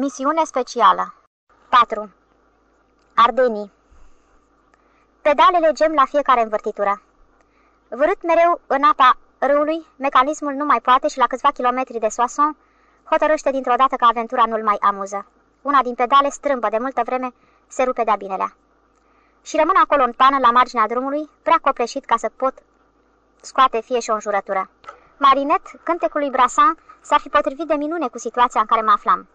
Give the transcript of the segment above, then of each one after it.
Misiune specială 4. Ardenii Pedalele gem la fiecare învârtitură. Vârât mereu în apa râului, mecanismul nu mai poate și la câțiva kilometri de Soissons hotărăște dintr-o dată că aventura nu-l mai amuză. Una din pedale strâmbă de multă vreme se rupe de-a binelea. Și rămân acolo în pană la marginea drumului, prea copleșit ca să pot scoate fie și o înjurătură. Marinet, cântecul lui Brasan, s-ar fi potrivit de minune cu situația în care mă aflam.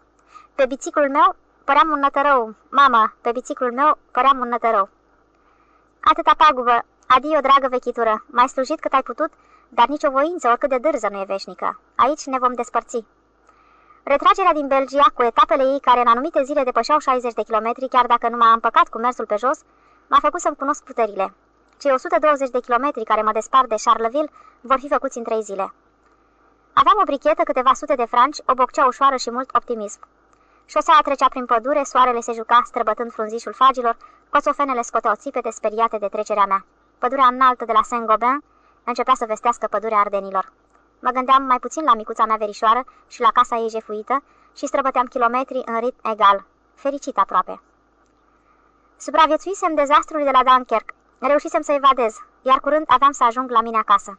Pe biciclul meu păream un nătărău. Mama, pe biciclul meu păream un nătărău. Atâta pagubă, adio, dragă vechitură, mai slujit cât ai putut, dar nicio voință, oricât de dârză, nu e veșnică. Aici ne vom despărți. Retragerea din Belgia, cu etapele ei care în anumite zile depășeau 60 de kilometri, chiar dacă nu m-a împăcat cu mersul pe jos, m-a făcut să-mi cunosc puterile. Cei 120 de kilometri care mă despart de Charleville vor fi făcuți în trei zile. Aveam o brichetă, câteva sute de franci, o boccea ușoară și mult optimism. Șoseaua trecea prin pădure, soarele se juca străbătând frunzișul fagilor, coțofenele scoteau țipete speriate de trecerea mea. Pădurea înaltă de la Saint-Gobain începea să vestească pădurea ardenilor. Mă gândeam mai puțin la micuța mea verișoară și la casa ei jefuită și străbăteam kilometri în ritm egal, fericit aproape. Supraviețuisem dezastrului de la Dunkerque, reușisem să evadez, iar curând aveam să ajung la mine acasă.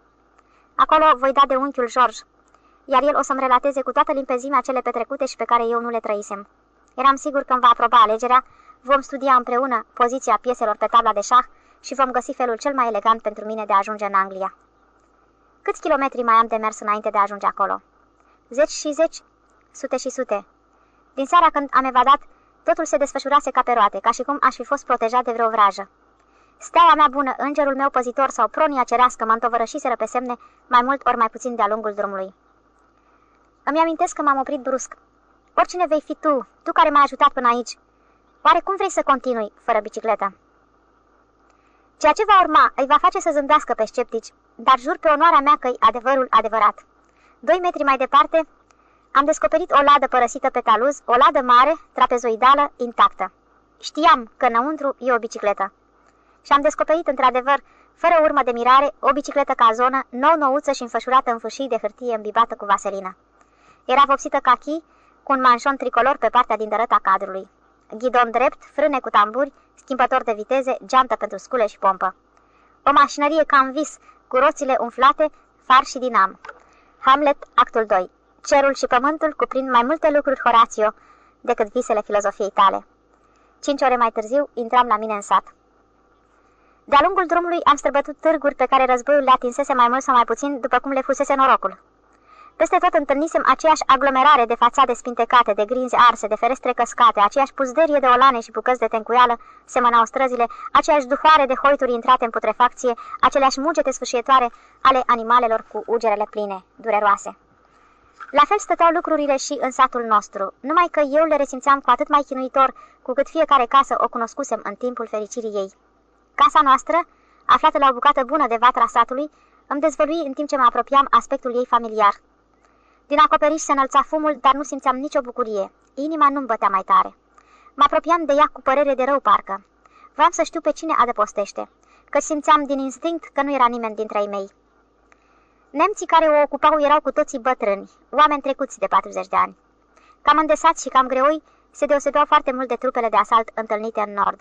Acolo voi da de unchiul George, iar el o să-mi relateze cu toată limpezimea cele petrecute și pe care eu nu le trăisem. Eram sigur că îmi va aproba alegerea, vom studia împreună poziția pieselor pe tabla de șah și vom găsi felul cel mai elegant pentru mine de a ajunge în Anglia. Câți kilometri mai am de mers înainte de a ajunge acolo? Zeci și zeci, sute și sute. Din seara când am evadat, totul se desfășurase ca pe roate, ca și cum aș fi fost protejat de vreo vrajă. Steaua mea bună, îngerul meu păzitor sau pronia cerească mă întovărășiseră pe semne mai mult ori mai puțin de-a lungul drumului. Îmi amintesc că m-am oprit brusc. Oricine vei fi tu, tu care m-ai ajutat până aici, oare cum vrei să continui fără bicicletă? Ceea ce va urma îi va face să zâmbească pe sceptici, dar jur pe onoarea mea că e adevărul adevărat. Doi metri mai departe, am descoperit o ladă părăsită pe taluz, o ladă mare, trapezoidală, intactă. Știam că înăuntru e o bicicletă. Și am descoperit, într-adevăr, fără urmă de mirare, o bicicletă ca zonă, nou-nouță și înfășurată în fâșii de hârtie îmbibată cu vaselină. Era vopsită cachi, cu un manșon tricolor pe partea din dărăta cadrului. Ghidon drept, frâne cu tamburi, schimbător de viteze, geantă pentru scule și pompă. O mașinărie cam vis, cu roțile umflate, far și dinam. Hamlet, actul 2. Cerul și pământul cuprind mai multe lucruri, Horatio, decât visele filozofiei tale. Cinci ore mai târziu, intram la mine în sat. De-a lungul drumului am străbătut târguri pe care războiul le atinsese mai mult sau mai puțin, după cum le fusese norocul. Peste tot întâlnisem aceeași aglomerare de fațade spintecate, de grinzi arse, de ferestre căscate, aceeași puzderie de olane și bucăți de tencuială semănau străzile, aceeași duhoare de hoituri intrate în putrefacție, aceleași mugete sfâșietoare ale animalelor cu ugerele pline, dureroase. La fel stăteau lucrurile și în satul nostru, numai că eu le resimțeam cu atât mai chinuitor, cu cât fiecare casă o cunoscusem în timpul fericirii ei. Casa noastră, aflată la o bucată bună de vatra satului, îmi dezvălui în timp ce mă apropiam aspectul ei familiar. Din acoperiș se înălța fumul, dar nu simțeam nicio bucurie. Inima nu-mi bătea mai tare. Mă apropiam de ea cu părere de rău, parcă. Vreau să știu pe cine adăpostește, că simțeam din instinct că nu era nimeni dintre ei mei. Nemții care o ocupau erau cu toții bătrâni, oameni trecuți de 40 de ani. Cam îndesați și cam greoi, se deosebeau foarte mult de trupele de asalt întâlnite în nord.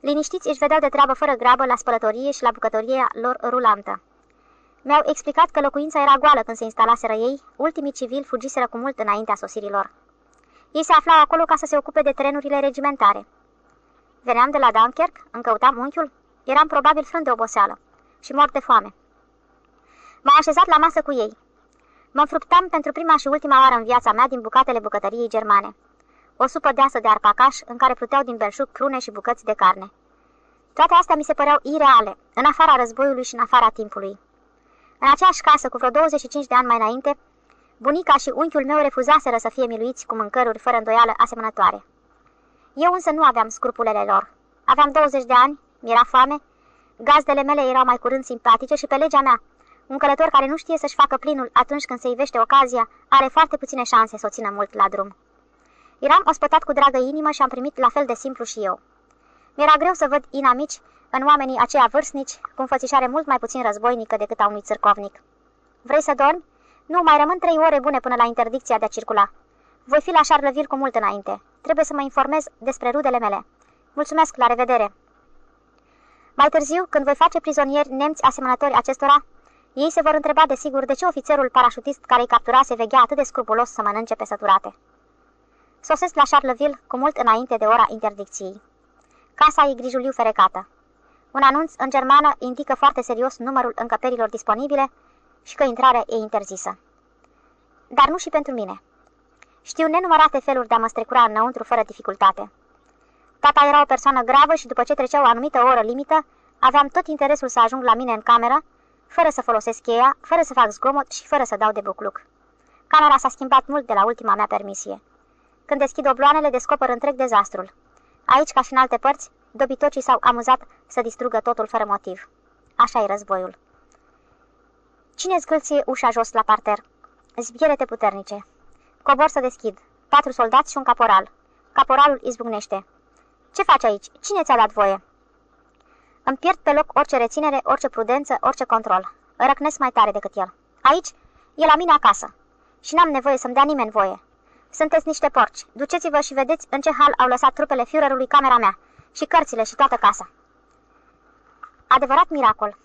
Liniștiți își vedeau de treabă fără grabă la spălătorie și la bucătorie lor rulantă. Mi-au explicat că locuința era goală când se instalaseră ei, ultimii civili fugiseră cu mult înaintea sosirilor. Ei se aflau acolo ca să se ocupe de trenurile regimentare. Veneam de la Dunkerque, îmi căutam unchiul, eram probabil frânt de oboseală și mort de foame. M-am așezat la masă cu ei. Mă fruptam pentru prima și ultima oară în viața mea din bucatele bucătăriei germane. O supă deasă de arpacaș în care pluteau din belșug prune și bucăți de carne. Toate astea mi se păreau ireale, în afara războiului și în afara timpului. În aceeași casă, cu vreo 25 de ani mai înainte, bunica și unchiul meu refuzaseră să fie miluiți cu mâncăruri fără îndoială asemănătoare. Eu însă nu aveam scrupulele lor. Aveam 20 de ani, mi-era foame, gazdele mele erau mai curând simpatice și pe legea mea, un călător care nu știe să-și facă plinul atunci când se ivește ocazia, are foarte puține șanse să o țină mult la drum. Eram ospătat cu dragă inimă și am primit la fel de simplu și eu. Mi-era greu să văd inamici în oamenii aceia vârstnici, cu înfățișare mult mai puțin războinică decât a unui țârcovnic. Vrei să dormi? Nu, mai rămân trei ore bune până la interdicția de a circula. Voi fi la Charleville cu mult înainte. Trebuie să mă informez despre rudele mele. Mulțumesc, la revedere! Mai târziu, când voi face prizonieri nemți asemănători acestora, ei se vor întreba desigur de ce ofițerul parașutist care îi capturase veghea atât de scrupulos să mănânce pe săturate. Sosesc la Charleville cu mult înainte de ora interdicției. Casa e grijuliu ferecată. Un anunț în germană indică foarte serios numărul încăperilor disponibile și că intrarea e interzisă. Dar nu și pentru mine. Știu nenumărate feluri de a mă strecura înăuntru fără dificultate. Tata era o persoană gravă și după ce trecea o anumită oră limită, aveam tot interesul să ajung la mine în cameră, fără să folosesc cheia, fără să fac zgomot și fără să dau de bucluc. Camera s-a schimbat mult de la ultima mea permisie. Când deschid obloanele, descoper întreg dezastrul. Aici, ca și în alte părți, dobitocii s-au amuzat să distrugă totul fără motiv. Așa e războiul. Cine zgâlție ușa jos la parter? Zbielete puternice. Cobor să deschid. Patru soldați și un caporal. Caporalul izbucnește. Ce faci aici? Cine ți-a dat voie?" Îmi pierd pe loc orice reținere, orice prudență, orice control. Răcnesc mai tare decât el. Aici? E la mine acasă. Și n-am nevoie să-mi dea nimeni voie. Sunteți niște porci. Duceți-vă și vedeți în ce hal au lăsat trupele Führerului camera mea. Și cărțile și toată casa. Adevărat miracol.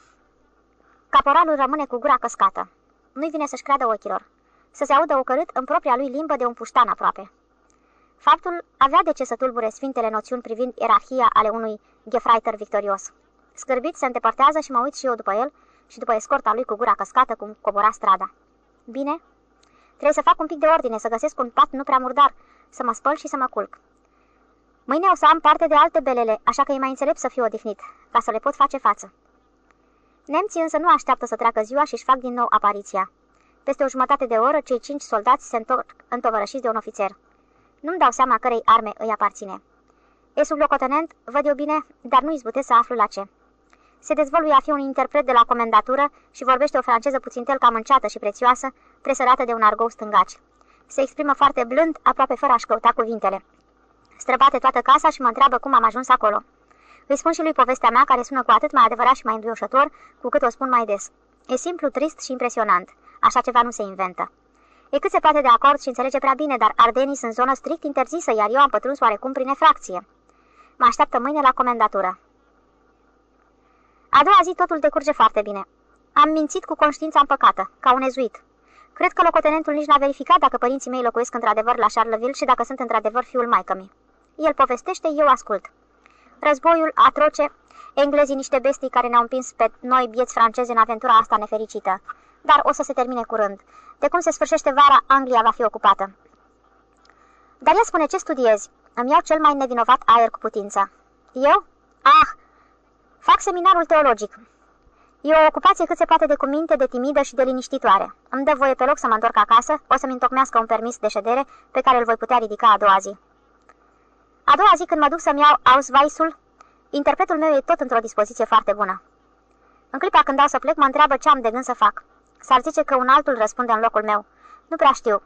Caporalul rămâne cu gura căscată. Nu-i vine să-și creadă ochilor. Să se audă ocărât în propria lui limbă de un puștan aproape. Faptul avea de ce să tulbure sfintele noțiuni privind ierarhia ale unui Gefreiter victorios. Scârbit se îndepărtează și mă uit și eu după el și după escorta lui cu gura căscată cum cobora strada. Bine? Trebuie să fac un pic de ordine, să găsesc un pat nu prea murdar, să mă spăl și să mă culc. Mâine o să am parte de alte belele, așa că e mai înțelept să fiu odihnit, ca să le pot face față. Nemții însă nu așteaptă să treacă ziua și își fac din nou apariția. Peste o jumătate de oră, cei cinci soldați se întorc întovărășiți de un ofițer. Nu-mi dau seama cărei arme îi aparține. E sublocotenent, văd eu bine, dar nu izbutesc să aflu la ce. Se dezvăluie a fi un interpret de la comendatură și vorbește o franceză puțin tel cam înceată și prețioasă, presărată de un argou stângaci. Se exprimă foarte blând, aproape fără a-și căuta cuvintele. Străbate toată casa și mă întreabă cum am ajuns acolo. Îi spun și lui povestea mea, care sună cu atât mai adevărat și mai înduioșător, cu cât o spun mai des. E simplu, trist și impresionant. Așa ceva nu se inventă. E cât se poate de acord și înțelege prea bine, dar ardenii sunt zonă strict interzisă, iar eu am pătruns oarecum prin efracție. Mă așteaptă mâine la comendatură. A doua zi totul decurge foarte bine. Am mințit cu conștiința împăcată, ca un ezuit. Cred că locotenentul nici n-a verificat dacă părinții mei locuiesc într-adevăr la Charleville și dacă sunt într-adevăr fiul maică El povestește, eu ascult. Războiul atroce, englezii niște bestii care ne-au împins pe noi bieți franceze în aventura asta nefericită. Dar o să se termine curând. De cum se sfârșește vara, Anglia va fi ocupată. Dar ea spune ce studiezi. Îmi iau cel mai nevinovat aer cu putință. Eu? Ah! Fac seminarul teologic. E o ocupație cât se poate de cuminte, de timidă și de liniștitoare. Îmi dă voie pe loc să mă întorc acasă, o să-mi întocmească un permis de ședere pe care îl voi putea ridica a doua zi. A doua zi, când mă duc să-mi iau Ausweisul, interpretul meu e tot într-o dispoziție foarte bună. În clipa când dau să plec, mă întreabă ce am de gând să fac. S-ar zice că un altul răspunde în locul meu. Nu prea știu.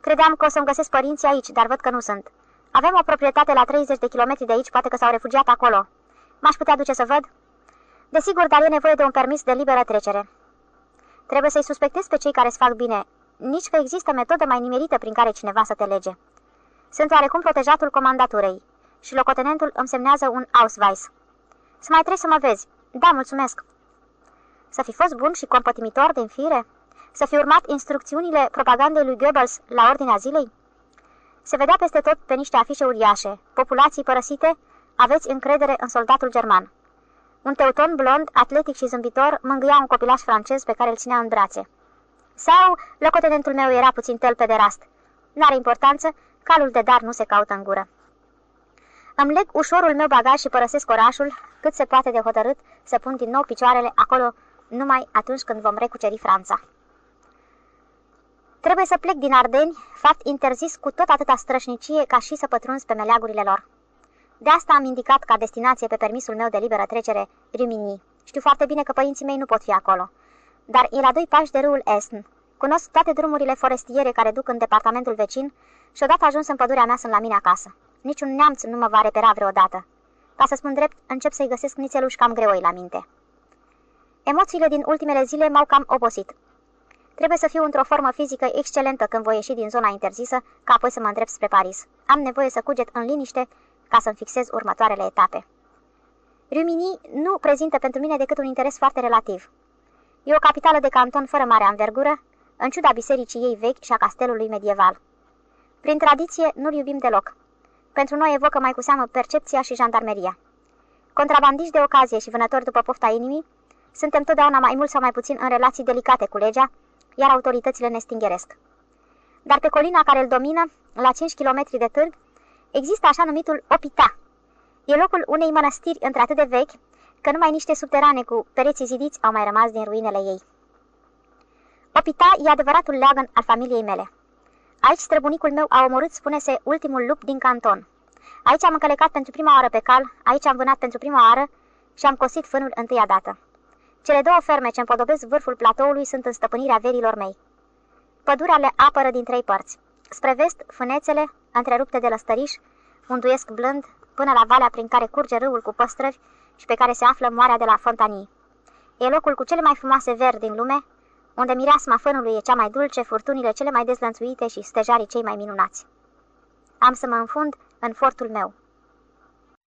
Credeam că o să-mi găsesc părinții aici, dar văd că nu sunt. Avem o proprietate la 30 de kilometri de aici, poate că s-au refugiat acolo. M-aș putea duce să văd? Desigur, dar e nevoie de un permis de liberă trecere. Trebuie să-i suspectez pe cei care îți fac bine, nici că există metodă mai nimerită prin care cineva să te lege. Sunt oarecum protejatul comandaturei și locotenentul îmi semnează un Ausweis. Să mai trebuie să mă vezi. Da, mulțumesc. Să fi fost bun și compătimitor din fire? Să fi urmat instrucțiunile propagandei lui Goebbels la ordinea zilei? Se vedea peste tot pe niște afișe uriașe. Populații părăsite, aveți încredere în soldatul german. Un teuton blond, atletic și zâmbitor, mângâia un copilaș francez pe care îl ținea în brațe. Sau, locotenentul meu era puțin tel de rast. N-are importanță, calul de dar nu se caută în gură. Îmi leg ușorul meu bagaj și părăsesc orașul, cât se poate de hotărât să pun din nou picioarele acolo numai atunci când vom recuceri Franța. Trebuie să plec din Ardeni, fapt interzis cu tot atâta strășnicie ca și să pătrunzi pe meleagurile lor. De asta am indicat ca destinație pe permisul meu de liberă trecere Rimini. Știu foarte bine că părinții mei nu pot fi acolo. Dar e la doi pași de râul Esn. Cunosc toate drumurile forestiere care duc în departamentul vecin și odată ajuns în pădurea mea sunt la mine acasă. Niciun neamț nu mă va repera vreodată. Ca să spun drept, încep să-i găsesc nițeluși cam greoi la minte. Emoțiile din ultimele zile m-au cam obosit. Trebuie să fiu într-o formă fizică excelentă când voi ieși din zona interzisă, ca apoi să mă îndrept spre Paris. Am nevoie să cuget în liniște ca să-mi fixez următoarele etape. Rimini nu prezintă pentru mine decât un interes foarte relativ. E o capitală de canton fără mare anvergură, în ciuda bisericii ei vechi și a castelului medieval. Prin tradiție, nu-l iubim deloc. Pentru noi evocă mai cu seamă percepția și jandarmeria. Contrabandiști de ocazie și vânători după pofta inimii, suntem totdeauna mai mult sau mai puțin în relații delicate cu legea, iar autoritățile ne stingeresc. Dar pe colina care îl domină, la 5 km de târg, există așa numitul Opita. E locul unei mănăstiri într-atât de vechi, că numai niște subterane cu pereții zidiți au mai rămas din ruinele ei. Opita e adevăratul leagăn al familiei mele. Aici străbunicul meu a omorât, spune-se, ultimul lup din canton. Aici am încălecat pentru prima oară pe cal, aici am vânat pentru prima oară și am cosit fânul întâia dată. Cele două ferme ce împodobesc vârful platoului sunt în stăpânirea verilor mei. Pădurea le apără din trei părți. Spre vest, fânețele, întrerupte de lăstăriș, unduiesc blând până la valea prin care curge râul cu păstrăvi și pe care se află moarea de la Fontanii. E locul cu cele mai frumoase veri din lume, unde mireasma fânului e cea mai dulce, furtunile cele mai dezlănțuite și stejarii cei mai minunați. Am să mă înfund în fortul meu.